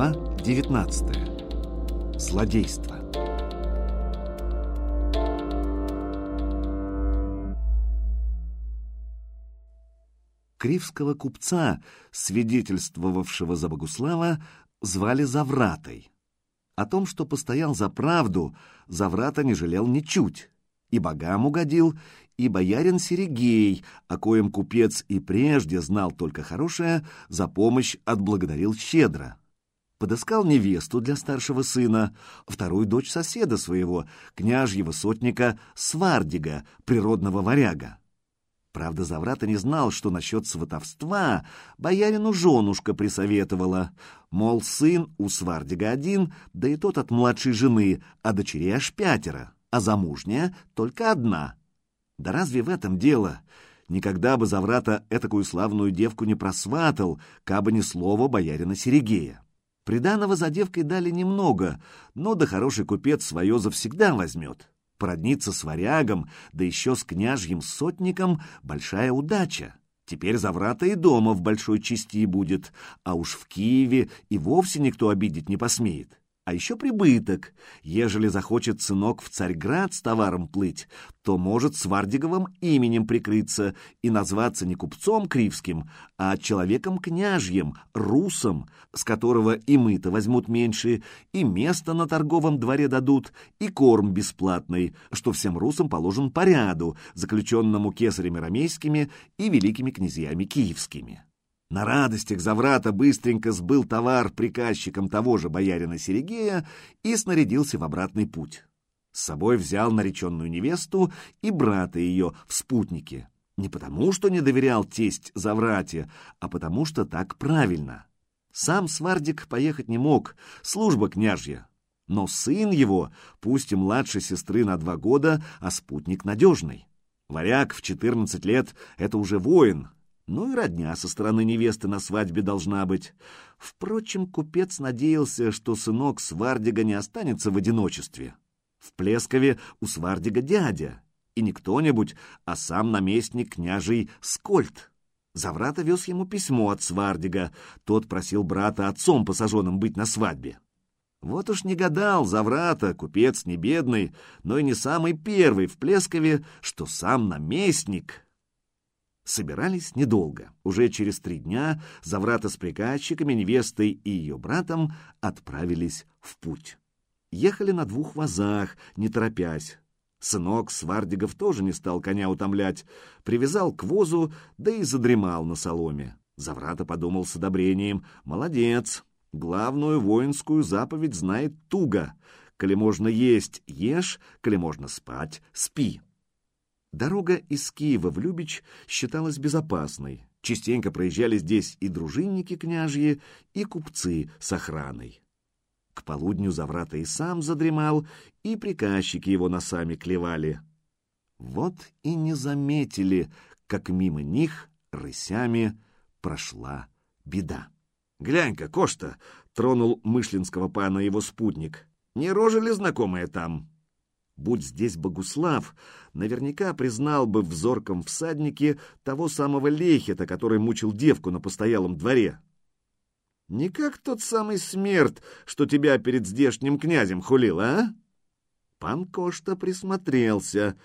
Глава 19. Злодейство. Кривского купца, свидетельствовавшего за Богуслава, звали Завратой. О том, что постоял за правду, Заврата не жалел ничуть. И богам угодил, и боярин Серегей, о коем купец и прежде знал только хорошее, за помощь отблагодарил щедро. Подыскал невесту для старшего сына, вторую дочь соседа своего, княжьего сотника Свардига, природного варяга. Правда, Заврата не знал, что насчет сватовства боярину женушка присоветовала. Мол, сын у Свардига один, да и тот от младшей жены, а дочерей аж пятеро, а замужняя только одна. Да разве в этом дело? Никогда бы Заврата этакую славную девку не просватал, кабы ни слова боярина Серегея. Приданого за девкой дали немного, но да хороший купец свое завсегда возьмет. Породниться с варягом, да еще с княжьим сотником — большая удача. Теперь Заврата и дома в большой части будет, а уж в Киеве и вовсе никто обидеть не посмеет. А еще прибыток. Ежели захочет сынок в Царьград с товаром плыть, то может с Вардиговым именем прикрыться и назваться не купцом кривским, а человеком княжьим, русом, с которого и мы-то возьмут меньше, и место на торговом дворе дадут, и корм бесплатный, что всем русам положен по ряду, заключенному кесарями ромейскими и великими князьями киевскими. На радостях Заврата быстренько сбыл товар приказчикам того же боярина Серегея и снарядился в обратный путь. С собой взял нареченную невесту и брата ее в спутнике. Не потому, что не доверял тесть Заврате, а потому, что так правильно. Сам Свардик поехать не мог, служба княжья. Но сын его, пусть и младше сестры на два года, а спутник надежный. Варяг в четырнадцать лет — это уже воин, ну и родня со стороны невесты на свадьбе должна быть. Впрочем, купец надеялся, что сынок Свардига не останется в одиночестве. В Плескове у Свардига дядя, и не кто-нибудь, а сам наместник княжий Скольд. Заврата вез ему письмо от Свардига, тот просил брата отцом посаженным быть на свадьбе. Вот уж не гадал Заврата, купец не бедный, но и не самый первый в Плескове, что сам наместник Собирались недолго. Уже через три дня Заврата с приказчиками, невестой и ее братом отправились в путь. Ехали на двух вазах, не торопясь. Сынок Свардигов тоже не стал коня утомлять, привязал к возу, да и задремал на соломе. Заврата подумал с одобрением. «Молодец! Главную воинскую заповедь знает туго. Коли можно есть — ешь, коли можно спать — спи». Дорога из Киева в Любич считалась безопасной. Частенько проезжали здесь и дружинники княжьи, и купцы с охраной. К полудню Заврата и сам задремал, и приказчики его носами клевали. Вот и не заметили, как мимо них рысями прошла беда. «Глянь-ка, Кошта!» — тронул мышлинского пана его спутник. «Не рожа ли знакомая там?» Будь здесь Богуслав, наверняка признал бы в зорком всаднике того самого Лехета, который мучил девку на постоялом дворе. Не как тот самый смерть, что тебя перед здешним князем хулил, а? Пан Кошта присмотрелся.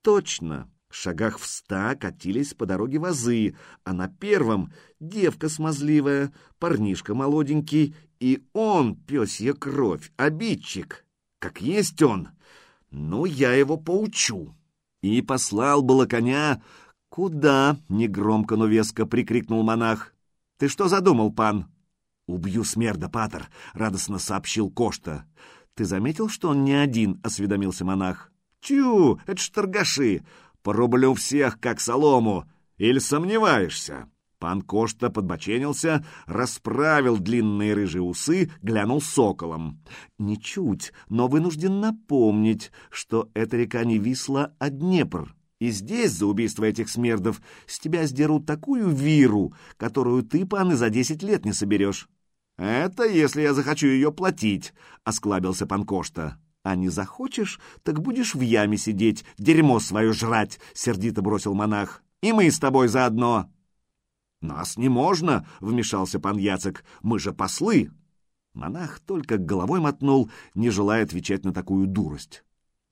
Точно, в шагах в ста катились по дороге вазы, а на первом девка смазливая, парнишка молоденький, и он, пёсья кровь, обидчик. Как есть он, ну, я его поучу. И послал было коня. Куда? Негромко, но веско прикрикнул монах. Ты что задумал, пан? Убью смерда, патер, радостно сообщил Кошта. Ты заметил, что он не один? осведомился монах. Тю, это ж торгаши. Порублю всех, как солому. Или сомневаешься? Пан Кошта подбоченился, расправил длинные рыжие усы, глянул соколом. Ничуть, но вынужден напомнить, что эта река не Висла, а Днепр. И здесь за убийство этих смердов с тебя сдерут такую виру, которую ты, пан, и за десять лет не соберешь. «Это если я захочу ее платить», — осклабился пан Кошта. «А не захочешь, так будешь в яме сидеть, дерьмо свое жрать», — сердито бросил монах. «И мы с тобой заодно». «Нас не можно», — вмешался пан Яцек, — «мы же послы». Монах только головой мотнул, не желая отвечать на такую дурость.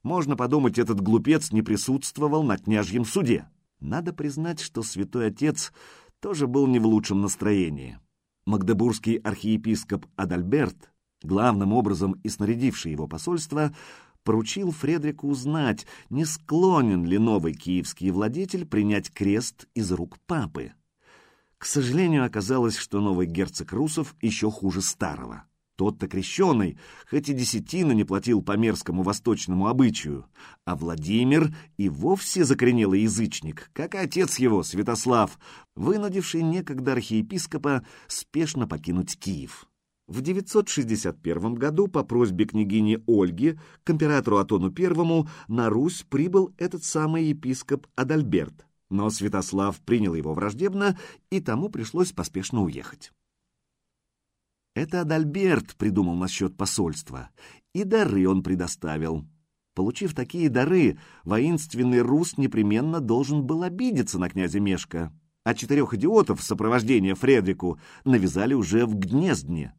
Можно подумать, этот глупец не присутствовал на княжьем суде. Надо признать, что святой отец тоже был не в лучшем настроении. Магдебургский архиепископ Адальберт, главным образом и снарядивший его посольство, поручил Фредрику узнать, не склонен ли новый киевский владетель принять крест из рук папы. К сожалению, оказалось, что новый герцог Русов еще хуже старого. Тот-то крещеный, хоть и десятина не платил по мерзкому восточному обычаю, а Владимир и вовсе закоренелый язычник, как и отец его, Святослав, вынудивший некогда архиепископа спешно покинуть Киев. В 961 году по просьбе княгини Ольги к императору Атону I на Русь прибыл этот самый епископ Адальберт, но Святослав принял его враждебно, и тому пришлось поспешно уехать. Это Адальберт придумал насчет посольства, и дары он предоставил. Получив такие дары, воинственный рус непременно должен был обидеться на князя Мешка, а четырех идиотов сопровождения Фредрику навязали уже в Гнездне.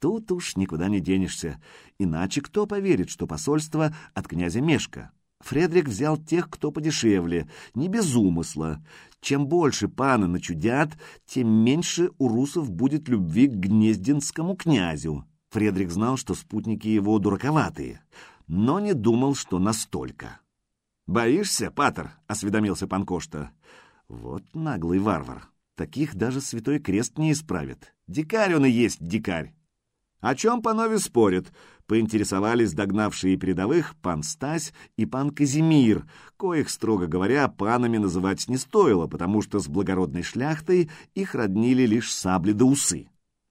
Тут уж никуда не денешься, иначе кто поверит, что посольство от князя Мешка? Фредрик взял тех, кто подешевле, не без умысла. Чем больше паны начудят, тем меньше у русов будет любви к гнездинскому князю. Фредрик знал, что спутники его дураковатые, но не думал, что настолько. «Боишься, Патер?» — осведомился Панкошта. «Вот наглый варвар. Таких даже Святой Крест не исправит. Дикарь он и есть дикарь. О чем панове спорят? Поинтересовались догнавшие передовых пан Стась и пан Казимир, коих, строго говоря, панами называть не стоило, потому что с благородной шляхтой их роднили лишь сабли да усы.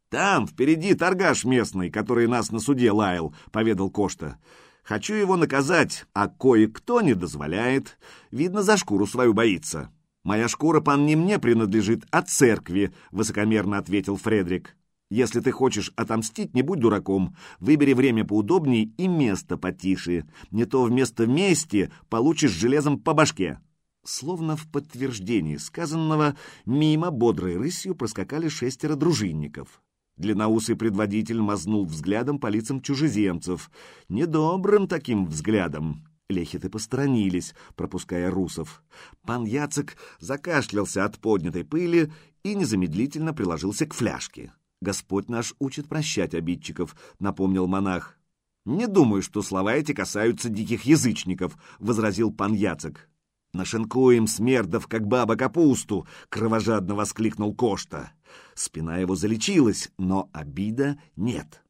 «Там, впереди торгаш местный, который нас на суде лаял», — поведал Кошта. «Хочу его наказать, а кое-кто не дозволяет. Видно, за шкуру свою боится». «Моя шкура, пан, не мне принадлежит, а церкви», — высокомерно ответил Фредрик. Если ты хочешь отомстить, не будь дураком. Выбери время поудобней и место потише. Не то вместо мести получишь железом по башке». Словно в подтверждении сказанного, мимо бодрой рысью проскакали шестеро дружинников. Длинноусый предводитель мазнул взглядом по лицам чужеземцев. Недобрым таким взглядом. Лехиты посторонились, пропуская русов. Пан Яцек закашлялся от поднятой пыли и незамедлительно приложился к фляжке. Господь наш учит прощать обидчиков», — напомнил монах. «Не думаю, что слова эти касаются диких язычников», — возразил пан Яцек. «Нашинкуем смердов, как баба капусту!» — кровожадно воскликнул Кошта. Спина его залечилась, но обида нет.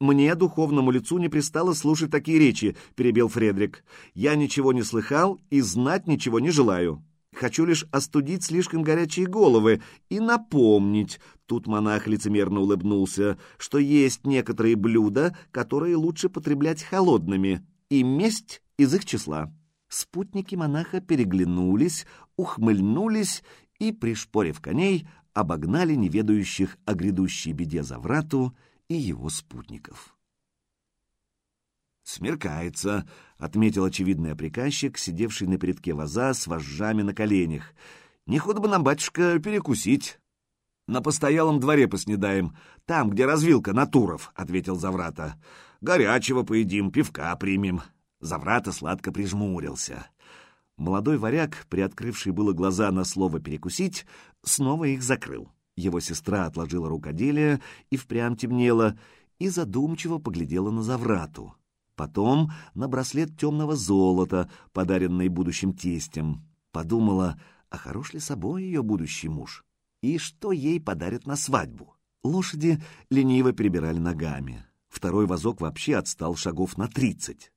«Мне, духовному лицу, не пристало слушать такие речи», — перебил Фредрик. «Я ничего не слыхал и знать ничего не желаю». Хочу лишь остудить слишком горячие головы и напомнить, тут монах лицемерно улыбнулся, что есть некоторые блюда, которые лучше потреблять холодными, и месть из их числа. Спутники монаха переглянулись, ухмыльнулись и, пришпорив коней, обогнали неведающих о грядущей беде Заврату и его спутников. «Смеркается», — отметил очевидный приказчик, сидевший на передке ваза с вожжами на коленях. «Не худо бы нам, батюшка, перекусить». «На постоялом дворе поснедаем, там, где развилка Натуров», — ответил Заврата. «Горячего поедим, пивка примем». Заврата сладко прижмурился. Молодой варяг, приоткрывший было глаза на слово «перекусить», снова их закрыл. Его сестра отложила рукоделие и впрямь темнела, и задумчиво поглядела на Заврату. Потом на браслет темного золота, подаренный будущим тестем. Подумала, а хорош ли собой ее будущий муж? И что ей подарят на свадьбу? Лошади лениво перебирали ногами. Второй вазок вообще отстал шагов на тридцать.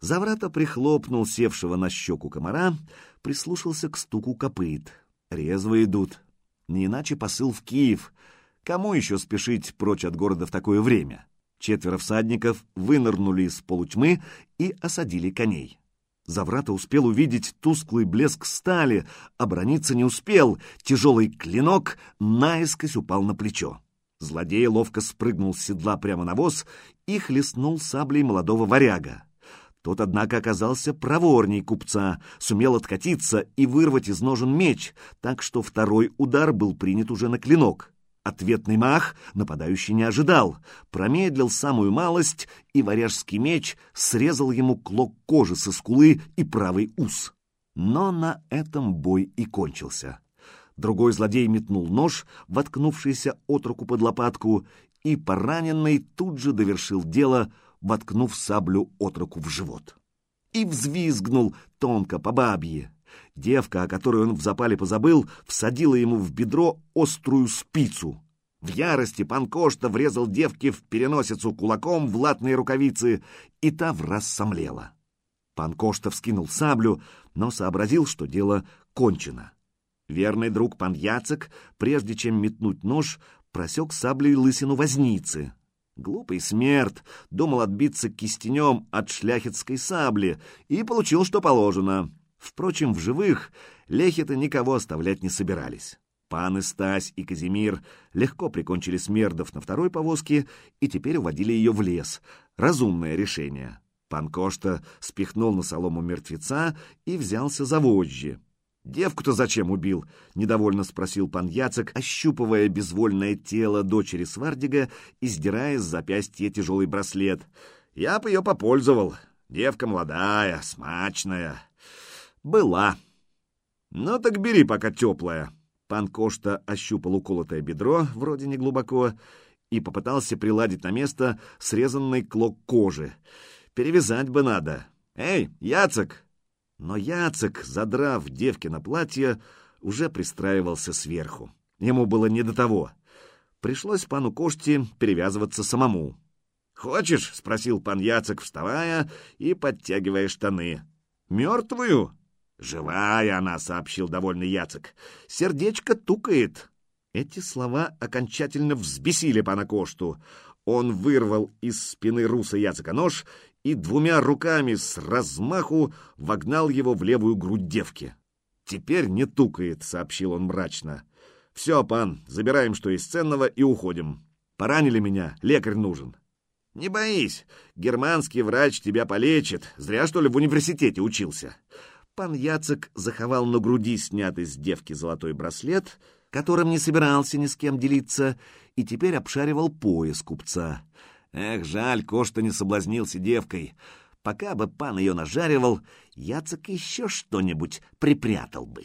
Заврата прихлопнул севшего на щеку комара, прислушался к стуку копыт. Резво идут. Не иначе посыл в Киев. Кому еще спешить прочь от города в такое время? Четверо всадников вынырнули из полутьмы и осадили коней. Заврата успел увидеть тусклый блеск стали, оборониться не успел, тяжелый клинок наискось упал на плечо. Злодей ловко спрыгнул с седла прямо на воз и хлестнул саблей молодого варяга. Тот, однако, оказался проворней купца, сумел откатиться и вырвать из ножен меч, так что второй удар был принят уже на клинок. Ответный мах нападающий не ожидал, промедлил самую малость, и варяжский меч срезал ему клок кожи со скулы и правый ус. Но на этом бой и кончился. Другой злодей метнул нож, воткнувшийся от руку под лопатку, и пораненный тут же довершил дело, воткнув саблю от руку в живот. И взвизгнул тонко по бабье. Девка, о которой он в запале позабыл, всадила ему в бедро острую спицу. В ярости пан Кошта врезал девке в переносицу кулаком в латные рукавицы, и та враз сомлела. Пан Кошта вскинул саблю, но сообразил, что дело кончено. Верный друг пан Яцек, прежде чем метнуть нож, просек саблей лысину возницы. Глупый смерть думал отбиться кистенем от шляхетской сабли и получил, что положено. Впрочем, в живых лехиты никого оставлять не собирались. Паны Стась и Казимир легко прикончили смердов на второй повозке и теперь уводили ее в лес. Разумное решение. Пан Кошта спихнул на солому мертвеца и взялся за вожжи. «Девку-то зачем убил?» — недовольно спросил пан Яцек, ощупывая безвольное тело дочери Свардига и сдирая с запястья тяжелый браслет. «Я бы ее попользовал. Девка молодая, смачная. Была. Ну так бери, пока теплая». Пан Кошта ощупал уколотое бедро, вроде не глубоко, и попытался приладить на место срезанный клок кожи. «Перевязать бы надо. Эй, Яцек, но Яцек, задрав девки на платье, уже пристраивался сверху. Ему было не до того. Пришлось пану Кошти перевязываться самому. «Хочешь?» — спросил пан Яцек, вставая и подтягивая штаны. «Мертвую?» «Живая она», — сообщил довольный Яцек. «Сердечко тукает». Эти слова окончательно взбесили пана Кошту. Он вырвал из спины руса Яцека нож и двумя руками с размаху вогнал его в левую грудь девки. «Теперь не тукает», — сообщил он мрачно. «Все, пан, забираем, что из ценного, и уходим. Поранили меня, лекарь нужен». «Не боись, германский врач тебя полечит. Зря, что ли, в университете учился». Пан Яцек заховал на груди снятый с девки золотой браслет, которым не собирался ни с кем делиться, и теперь обшаривал пояс купца. Эх, жаль, Кошта не соблазнился девкой. Пока бы пан ее нажаривал, Яцек еще что-нибудь припрятал бы.